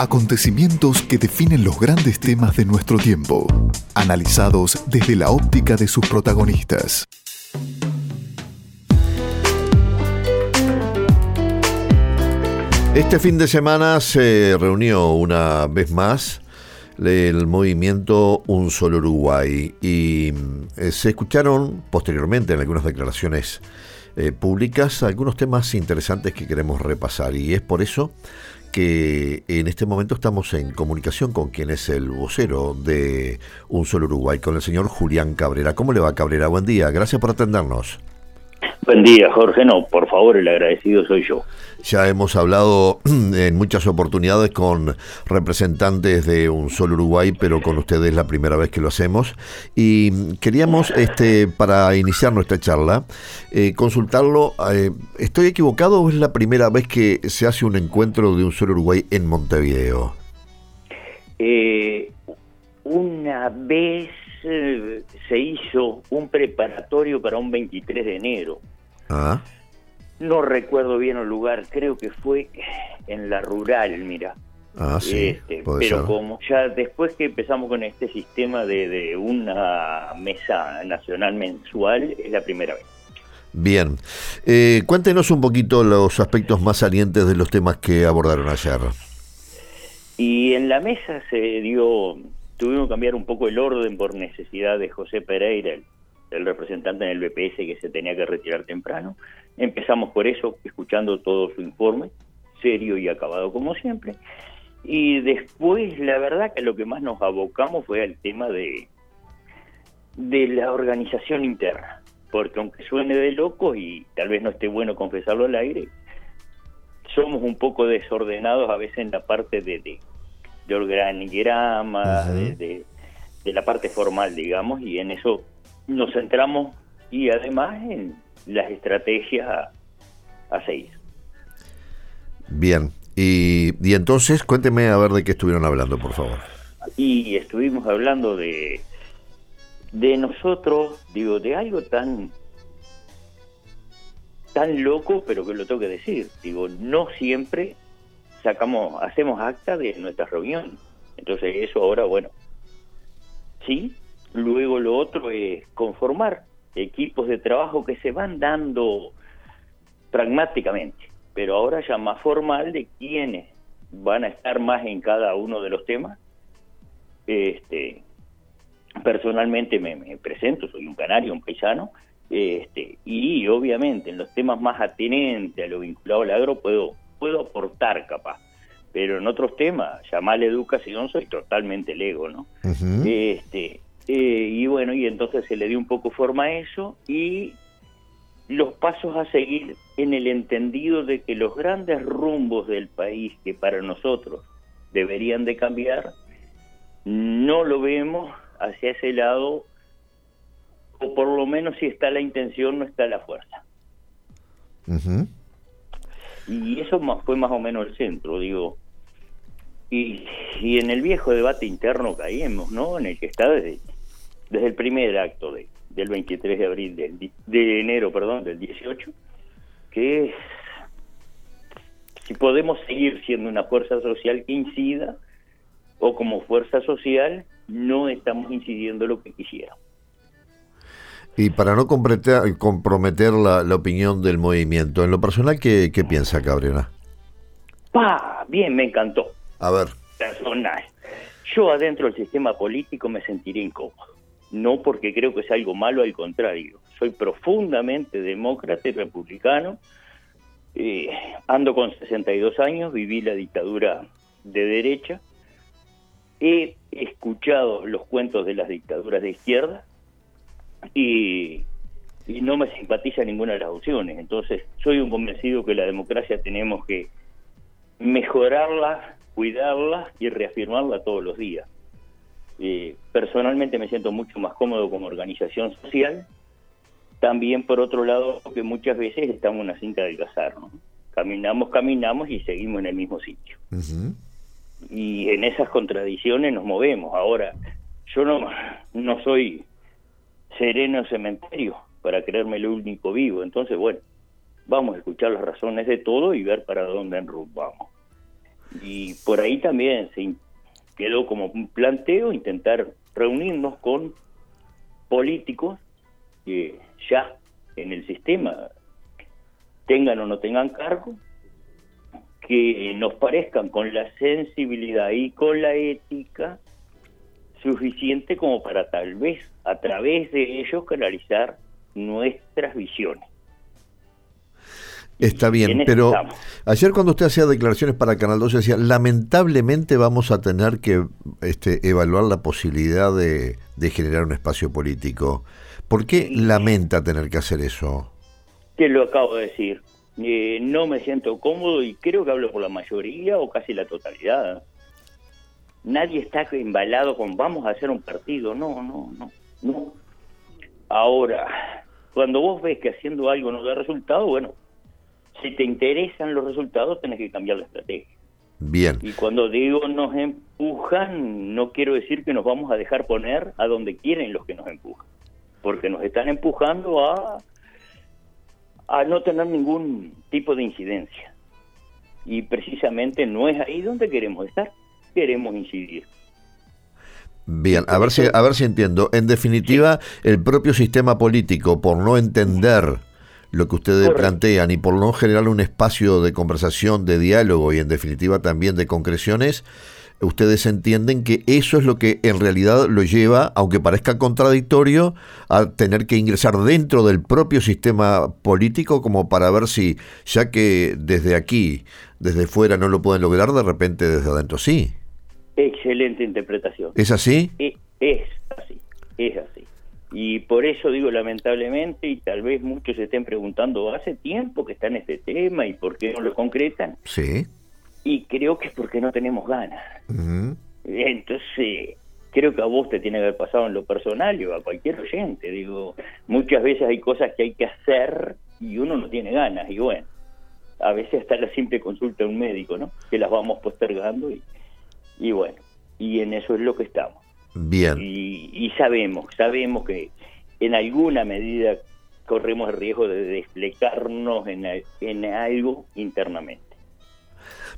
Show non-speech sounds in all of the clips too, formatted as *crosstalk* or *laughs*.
Acontecimientos que definen los grandes temas de nuestro tiempo, analizados desde la óptica de sus protagonistas. Este fin de semana se reunió una vez más el movimiento Un Solo Uruguay y eh, se escucharon posteriormente en algunas declaraciones eh, públicas algunos temas interesantes que queremos repasar y es por eso que en este momento estamos en comunicación con quien es el vocero de Un Solo Uruguay, con el señor Julián Cabrera. ¿Cómo le va Cabrera? Buen día, gracias por atendernos. Buen día, Jorge. No, por favor, el agradecido soy yo. Ya hemos hablado *clears throat* en muchas oportunidades con representantes de Un Solo Uruguay, pero con ustedes la primera vez que lo hacemos. Y queríamos, este, para iniciar nuestra charla, eh, consultarlo. Eh, ¿Estoy equivocado o es la primera vez que se hace un encuentro de Un Solo Uruguay en Montevideo? Eh, una vez se hizo un preparatorio para un 23 de enero. Ah. No recuerdo bien el lugar, creo que fue en la rural, mira. Ah, sí. Este, pero como ya después que empezamos con este sistema de, una mesa nacional mensual, es la primera vez. Bien. Eh, cuéntenos un poquito los aspectos más salientes de los temas que abordaron ayer. Y en la mesa se dio tuvimos que cambiar un poco el orden por necesidad de José Pereira, el, representante en el BPS que se tenía que retirar temprano. Empezamos por eso, escuchando todo su informe, serio y acabado como siempre. Y después, la verdad que lo que más nos abocamos fue al tema de, de la organización interna. Porque aunque suene de loco y tal vez no esté bueno confesarlo al aire, somos un poco desordenados a veces en la parte de, de de organigrama, de, la parte formal, digamos, y en eso nos centramos y además en las estrategias a, seguir. Bien, y, y, entonces cuénteme a ver de qué estuvieron hablando, por favor. Y estuvimos hablando de, de nosotros, digo, de algo tan tan loco, pero que lo tengo que decir. Digo, no siempre sacamos, hacemos acta de nuestra reunión. Entonces eso ahora, bueno, sí, luego lo otro es conformar equipos de trabajo que se van dando pragmáticamente, pero ahora ya más formal de quiénes van a estar más en cada uno de los temas. Este, personalmente me, me presento, soy un canario, un paisano, este, y obviamente en los temas más atinentes a lo vinculado al agro puedo puedo aportar capaz, pero en otros temas, llamarle educación, soy totalmente lego, ¿no? este, eh, y bueno, y entonces se le dio un poco forma a eso y los pasos a seguir en el entendido de que los grandes rumbos del país que para nosotros deberían de cambiar, no lo vemos hacia ese lado, o por lo menos si está la intención, no está la fuerza. Y eso fue más o menos el centro, digo. Y, y en el viejo debate interno caímos, ¿no? En el que está desde, desde el primer acto de, del 23 de abril, del, de enero, perdón, del 18, que si podemos seguir siendo una fuerza social que incida o como fuerza social no estamos incidiendo lo que quisiéramos. Y para no comprometer la, opinión del movimiento, en lo personal, ¿qué, piensa Cabrera? Pa, bien, me encantó. A ver. Personal. Yo adentro del sistema político me sentiría incómodo. No porque creo que es algo malo, al contrario. Soy profundamente demócrata y republicano. Eh, ando con 62 años, viví la dictadura de derecha. He escuchado los cuentos de las dictaduras de izquierda y, no me simpatiza ninguna de las opciones. Entonces, soy un convencido que la democracia tenemos que mejorarla, cuidarla y reafirmarla todos los días. Eh, personalmente me siento mucho más cómodo como organización social. También, por otro lado, que muchas veces estamos en una cinta del cazar. Caminamos, caminamos y seguimos en el mismo sitio. Y en esas contradicciones nos movemos. Ahora, yo no, no soy sereno cementerio para creerme lo único vivo. Entonces, bueno, vamos a escuchar las razones de todo y ver para dónde enrumbamos. Y por ahí también se quedó como un planteo intentar reunirnos con políticos que ya en el sistema tengan o no tengan cargo, que nos parezcan con la sensibilidad y con la ética suficiente como para tal vez a través de ellos canalizar nuestras visiones. Está bien, pero ayer cuando usted hacía declaraciones para Canal 12 decía, lamentablemente vamos a tener que este, evaluar la posibilidad de, generar un espacio político. ¿Por qué lamenta tener que hacer eso? Te lo acabo de decir. Eh, no me siento cómodo y creo que hablo por la mayoría o casi la totalidad. Nadie está embalado con vamos a hacer un partido. No, no, no, no. Ahora, cuando vos ves que haciendo algo no da resultado, bueno, si te interesan los resultados, tenés que cambiar la estrategia. Bien. Y cuando digo nos empujan, no quiero decir que nos vamos a dejar poner a donde quieren los que nos empujan, porque nos están empujando a, a no tener ningún tipo de incidencia. Y precisamente no es ahí donde queremos estar, queremos incidir. Bien, a ver si, a ver si entiendo. En definitiva, el propio sistema político, por no entender lo que ustedes plantean y por no generar un espacio de conversación, de diálogo y en definitiva también de concreciones, ustedes entienden que eso es lo que en realidad lo lleva, aunque parezca contradictorio, a tener que ingresar dentro del propio sistema político como para ver si, ya que desde aquí, desde fuera no lo pueden lograr, de repente desde adentro sí. Excelente interpretación. ¿Es así? E, es así, es así. Y por eso digo lamentablemente, y tal vez muchos se estén preguntando, hace tiempo que está en este tema y por qué no lo concretan. Sí. Y creo que es porque no tenemos ganas. Entonces, creo que a vos te tiene que haber pasado en lo personal y a cualquier oyente. Digo, muchas veces hay cosas que hay que hacer y uno no tiene ganas. Y bueno, a veces hasta la simple consulta de un médico, ¿no? Que las vamos postergando y, y bueno, y en eso es lo que estamos. Bien. Y, sabemos, sabemos que en alguna medida corremos el riesgo de desplegarnos en, en algo internamente.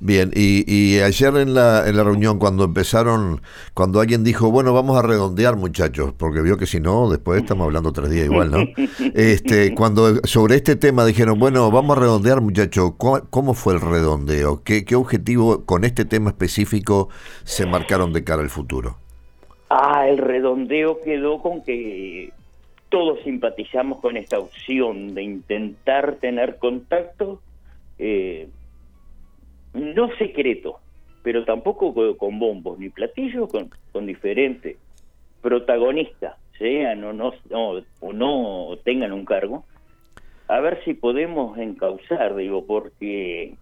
Bien, y, ayer en la, en la reunión cuando empezaron, cuando alguien dijo, bueno, vamos a redondear muchachos, porque vio que si no, después estamos hablando tres días igual, ¿no? *laughs* Este, cuando sobre este tema dijeron, bueno, vamos a redondear muchachos, ¿cómo, fue el redondeo? ¿Qué, ¿Qué objetivo con este tema específico se marcaron de cara al futuro? Ah, el redondeo quedó con que todos simpatizamos con esta opción de intentar tener contacto, eh, no secreto, pero tampoco con, bombos ni platillos, con, con diferentes protagonistas, sean o no, o no tengan un cargo, a ver si podemos encauzar, digo, porque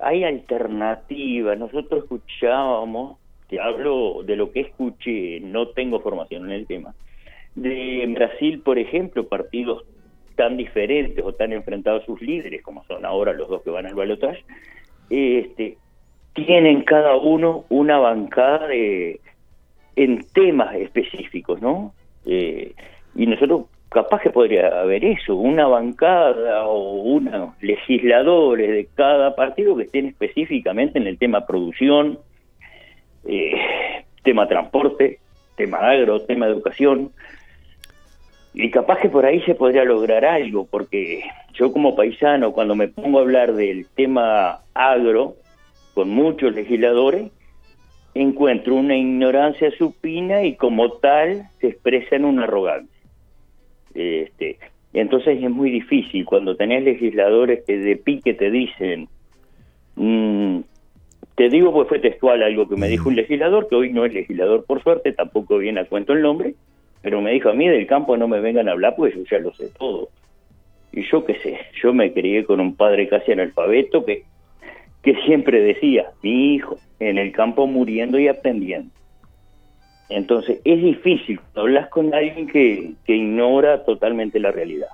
hay alternativas. Nosotros escuchábamos hablo de lo que escuché, no tengo formación en el tema. De Brasil, por ejemplo, partidos tan diferentes o tan enfrentados a sus líderes, como son ahora los dos que van al balotaje, este, tienen cada uno una bancada de, en temas específicos, ¿no? Eh, y nosotros capaz que podría haber eso, una bancada o unos legisladores de cada partido que estén específicamente en el tema producción, eh, tema transporte, tema agro, tema educación. Y capaz que por ahí se podría lograr algo, porque yo como paisano, cuando me pongo a hablar del tema agro, con muchos legisladores, encuentro una ignorancia supina y como tal se expresa en una arrogancia. Este, entonces es muy difícil cuando tenés legisladores que de pique te dicen, mm, te digo, pues fue textual algo que me dijo un legislador, que hoy no es legislador por suerte, tampoco viene a cuento el nombre, pero me dijo a mí del campo no me vengan a hablar, pues yo ya lo sé todo. Y yo qué sé, yo me crié con un padre casi analfabeto que, que siempre decía, mi hijo, en el campo muriendo y aprendiendo. Entonces es difícil hablas con alguien que, que ignora totalmente la realidad.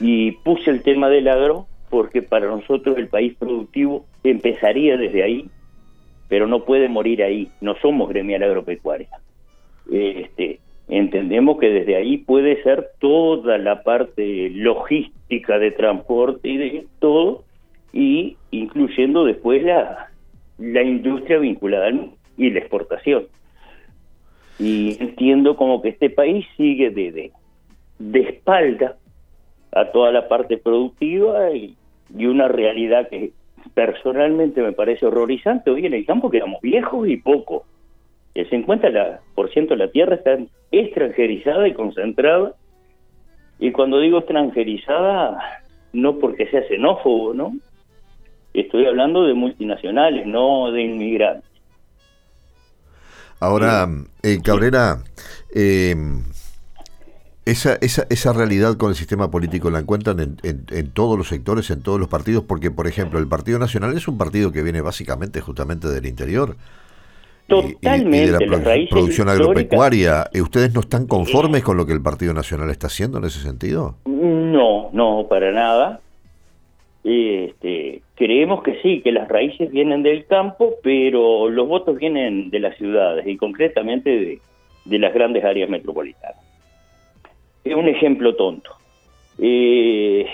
Y puse el tema del agro porque para nosotros el país productivo empezaría desde ahí, pero no puede morir ahí, no somos gremial agropecuaria. Este, entendemos que desde ahí puede ser toda la parte logística de transporte y de todo, y incluyendo después la, la industria vinculada al y la exportación. Y entiendo como que este país sigue de, de, espalda a toda la parte productiva y, y una realidad que personalmente me parece horrorizante. Hoy en el campo quedamos viejos y poco. El 50% de la tierra está extranjerizada y concentrada. Y cuando digo extranjerizada, no porque sea xenófobo, ¿no? Estoy hablando de multinacionales, no de inmigrantes. Ahora, eh, Cabrera, eh, esa, esa, esa realidad con el sistema político la encuentran en, en, todos los sectores, en todos los partidos, porque, por ejemplo, el Partido Nacional es un partido que viene básicamente justamente del interior. Totalmente. Y, de la producción agropecuaria. ¿Ustedes no están conformes con lo que el Partido Nacional está haciendo en ese sentido? No, no, para nada. Este, creemos que sí, que las raíces vienen del campo, pero los votos vienen de las ciudades y concretamente de, las grandes áreas metropolitanas. Es un ejemplo tonto. Eh,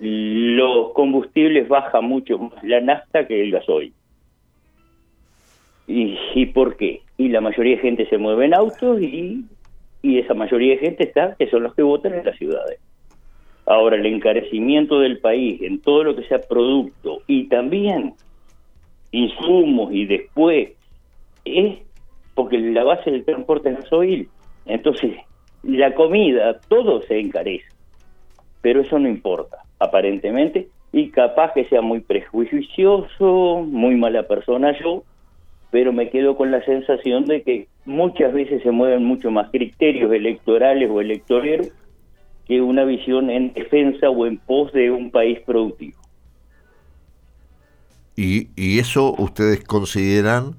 los combustibles bajan mucho más la nafta que el gasoil. ¿Y, ¿Y por qué? Y la mayoría de gente se mueve en autos y, y esa mayoría de gente está, que son los que votan en las ciudades. Ahora, el encarecimiento del país en todo lo que sea producto y también insumos y después es porque la base del transporte es gasoil. Entonces, la comida, todo se encarece. Pero eso no importa, aparentemente, y capaz que sea muy prejuicioso, muy mala persona yo, pero me quedo con la sensación de que muchas veces se mueven mucho más criterios electorales o electoreros que una visión en defensa o en pos de un país productivo. ¿Y, y eso ustedes consideran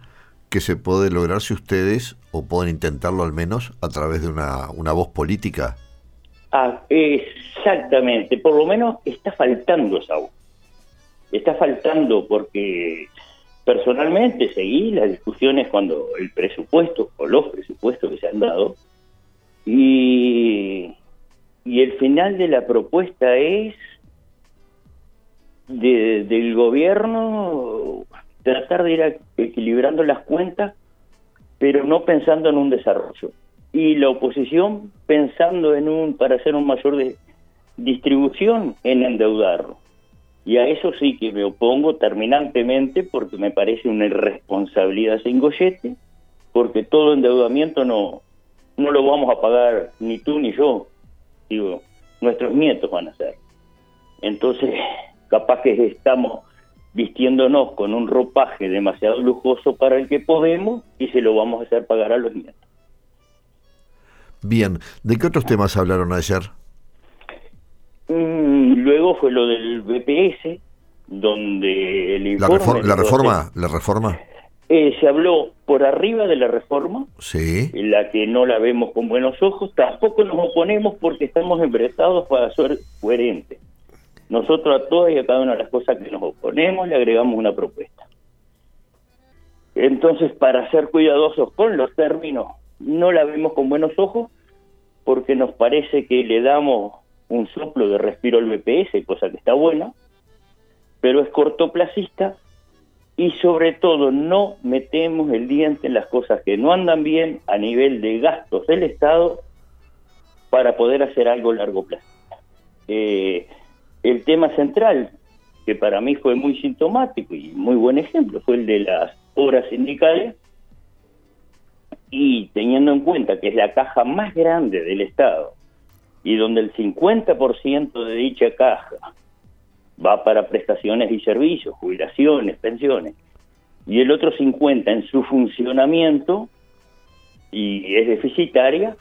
que se puede lograr si ustedes, o pueden intentarlo al menos, a través de una, una voz política? Ah, exactamente, por lo menos está faltando esa voz. Está faltando porque personalmente seguí las discusiones cuando el presupuesto o los presupuestos que se han dado y y el final de la propuesta es del gobierno tratar de ir equilibrando las cuentas, pero no pensando en un desarrollo. Y la oposición pensando en un, para hacer un mayor de, distribución, en endeudarlo. Y a eso sí que me opongo terminantemente porque me parece una irresponsabilidad sin gollete, porque todo endeudamiento no, no lo vamos a pagar ni tú ni yo, digo, nuestros nietos van a ser. Entonces, capaz que estamos vistiéndonos con un ropaje demasiado lujoso para el que podemos y se lo vamos a hacer pagar a los nietos. Bien, ¿de qué otros temas hablaron ayer? Mm, luego fue lo del BPS, donde el informe... ¿La, reforma? ¿La reforma? Eh, se habló por arriba de la reforma, sí. la que no la vemos con buenos ojos, tampoco nos oponemos porque estamos emprestados para ser coherentes. Nosotros a todas y a cada una de las cosas que nos oponemos le agregamos una propuesta. Entonces, para ser cuidadosos con los términos, no la vemos con buenos ojos porque nos parece que le damos un soplo de respiro al BPS, cosa que está buena, pero es cortoplacista y sobre todo no metemos el diente en las cosas que no andan bien a nivel de gastos del Estado para poder hacer algo largo plazo. Eh, el tema central, que para mí fue muy sintomático y muy buen ejemplo, fue el de las obras sindicales, y teniendo en cuenta que es la caja más grande del Estado y donde el 50% de dicha caja va para prestaciones y servicios, jubilaciones, pensiones, y el otro 50 en su funcionamiento y es deficitaria,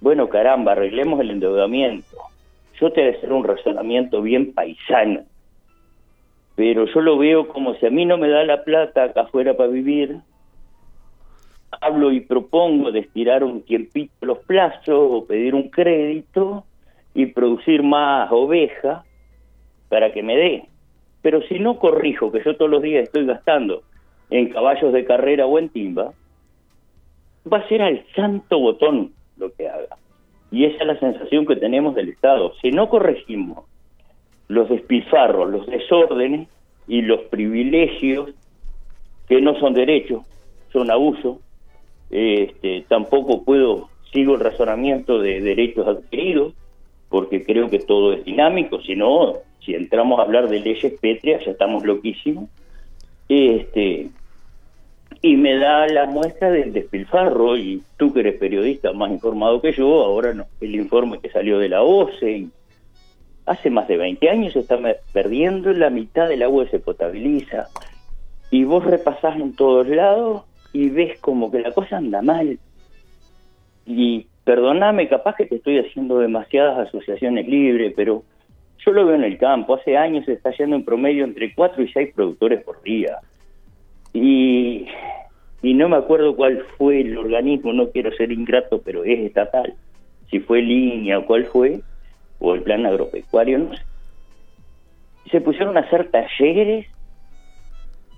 bueno, caramba, arreglemos el endeudamiento. Yo te voy a hacer un razonamiento bien paisano, pero yo lo veo como si a mí no me da la plata acá afuera para vivir, hablo y propongo de estirar un tiempito los plazos o pedir un crédito y producir más oveja para que me dé. Pero si no corrijo que yo todos los días estoy gastando en caballos de carrera o en timba, va a ser al santo botón lo que haga. Y esa es la sensación que tenemos del Estado. Si no corregimos los despilfarros, los desórdenes y los privilegios que no son derechos, son abusos. Este, tampoco puedo, sigo el razonamiento de derechos adquiridos, porque creo que todo es dinámico, si no, si entramos a hablar de leyes pétreas ya estamos loquísimos. Este, y me da la muestra del despilfarro, y tú que eres periodista más informado que yo, ahora no, el informe que salió de la OCE, hace más de 20 años se está perdiendo la mitad del agua que se potabiliza, y vos repasás en todos lados y ves como que la cosa anda mal. Y perdóname, capaz que te estoy haciendo demasiadas asociaciones libres, pero yo lo veo en el campo. Hace años se está yendo en promedio entre 4 y 6 productores por día. Y, y no me acuerdo cuál fue el organismo, no quiero ser ingrato, pero es estatal. Si fue línea o cuál fue, o el plan agropecuario, no sé. Se pusieron a hacer talleres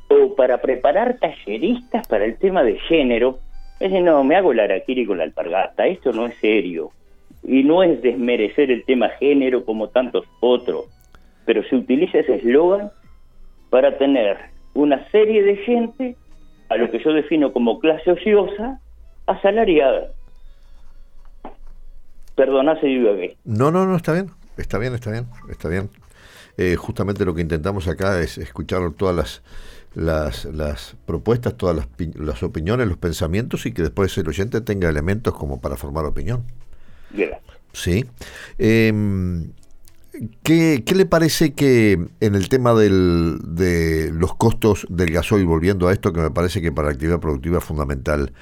o para preparar talleristas para el tema de género. Decir, no, me hago el araquiri con la alpargata, esto no es serio. Y no es desmerecer el tema género como tantos otros, pero se utiliza ese eslogan para tener una serie de gente, a lo que yo defino como clase ociosa, asalariada. Perdona si digo aquí. No, no, no, está bien, está bien, está bien, está bien. Eh, justamente lo que intentamos acá es escuchar todas las las, las propuestas, todas las, las, opiniones, los pensamientos y que después el oyente tenga elementos como para formar opinión. Sí. Em, ¿qué, ¿qué, le parece que en el tema del, de los costos del gasoil, volviendo a esto que me parece que para la actividad productiva es fundamental,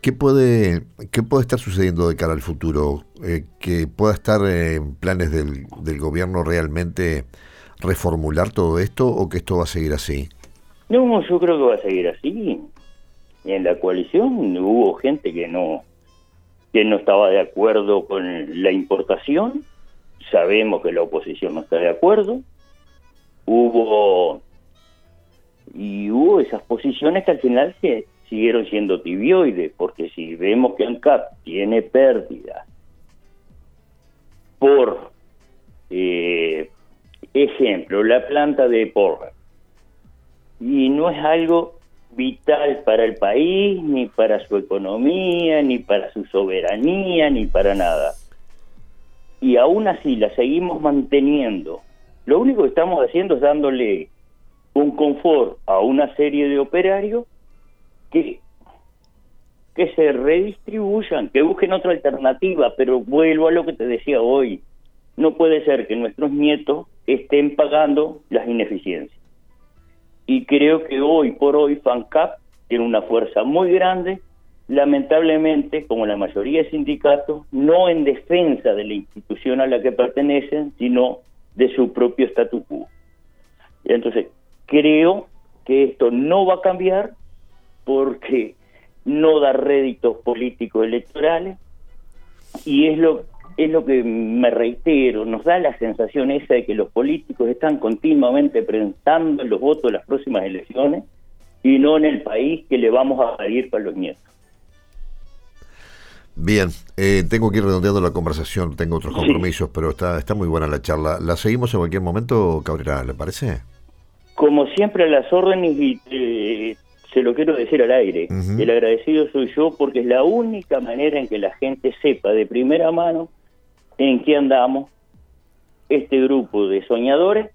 ¿qué puede, qué puede estar sucediendo de cara al futuro? Eh, ¿Que pueda estar en planes del, del gobierno realmente reformular todo esto o que esto va a seguir así? No, yo creo que va a seguir así. En la coalición hubo gente que no que no estaba de acuerdo con la importación. Sabemos que la oposición no está de acuerdo. Hubo y hubo esas posiciones que al final se siguieron siendo tibioides, porque si vemos que ANCAP tiene pérdida por eh, ejemplo, la planta de Porra y no es algo vital para el país, ni para su economía, ni para su soberanía, ni para nada. Y aún así la seguimos manteniendo. Lo único que estamos haciendo es dándole un confort a una serie de operarios que, que se redistribuyan, que busquen otra alternativa, pero vuelvo a lo que te decía hoy. No puede ser que nuestros nietos estén pagando las ineficiencias y creo que hoy por hoy FANCAP tiene una fuerza muy grande, lamentablemente, como la mayoría de sindicatos, no en defensa de la institución a la que pertenecen, sino de su propio statu quo. Entonces, creo que esto no va a cambiar porque no da réditos políticos electorales y es lo es lo que me reitero, nos da la sensación esa de que los políticos están continuamente presentando los votos de las próximas elecciones y no en el país que le vamos a salir para los nietos. Bien, eh, tengo que ir redondeando la conversación, tengo otros compromisos, pero está, está muy buena la charla. ¿La seguimos en cualquier momento, Cabrera, le parece? Como siempre, a las órdenes y eh, se lo quiero decir al aire. El agradecido soy yo porque es la única manera en que la gente sepa de primera mano en qué andamos este grupo de soñadores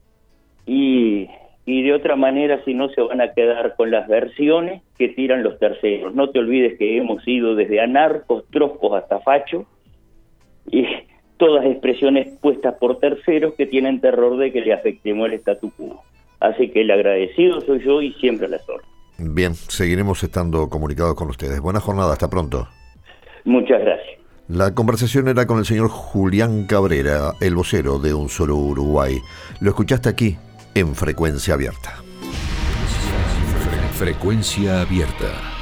y, y de otra manera si no se van a quedar con las versiones que tiran los terceros. No te olvides que hemos ido desde anarcos, troscos hasta fachos y *laughs* todas expresiones puestas por terceros que tienen terror de que le afectemos el statu quo. Así que el agradecido soy yo y siempre la órdenes. Bien, seguiremos estando comunicados con ustedes. Buena jornada, hasta pronto. Muchas gracias. La conversación era con el señor Julián Cabrera, el vocero de Un Solo Uruguay. Lo escuchaste aquí en Frecuencia Abierta. Frecuencia Abierta.